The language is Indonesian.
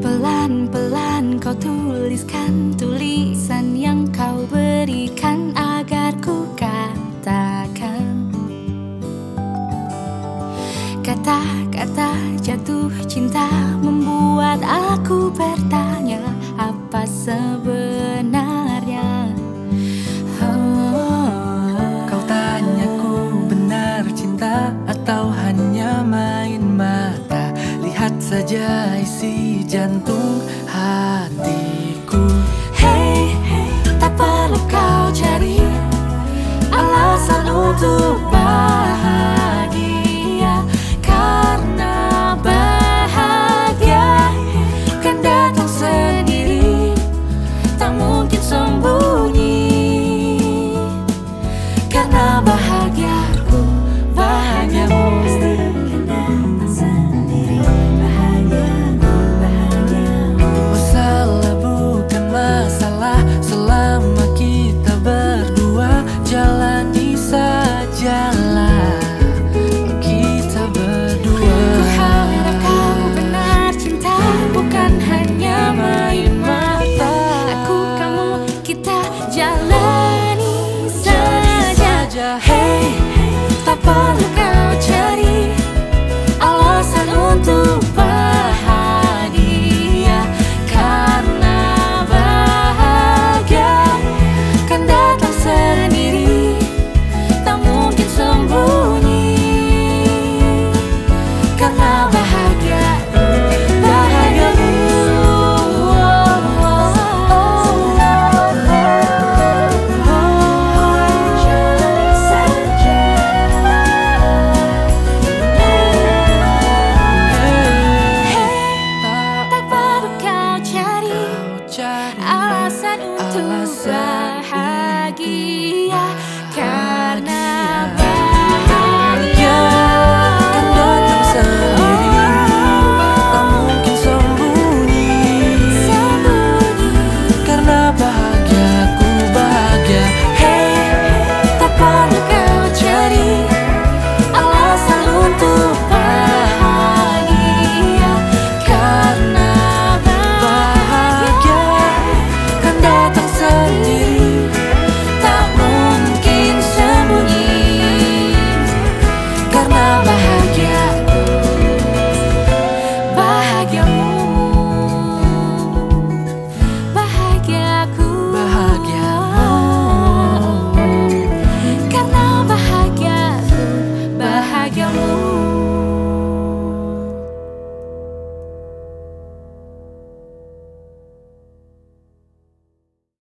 Pelan-pelan kau tuliskan tulisan yang kau berikan agar ku katakan Kata-kata jatuh cinta membuat aku bertanya apa sebenarnya oh. Kau tanyaku benar cinta atau hatiku. jalani saja Hey, tak perlu alasan untuk alasan bahagia.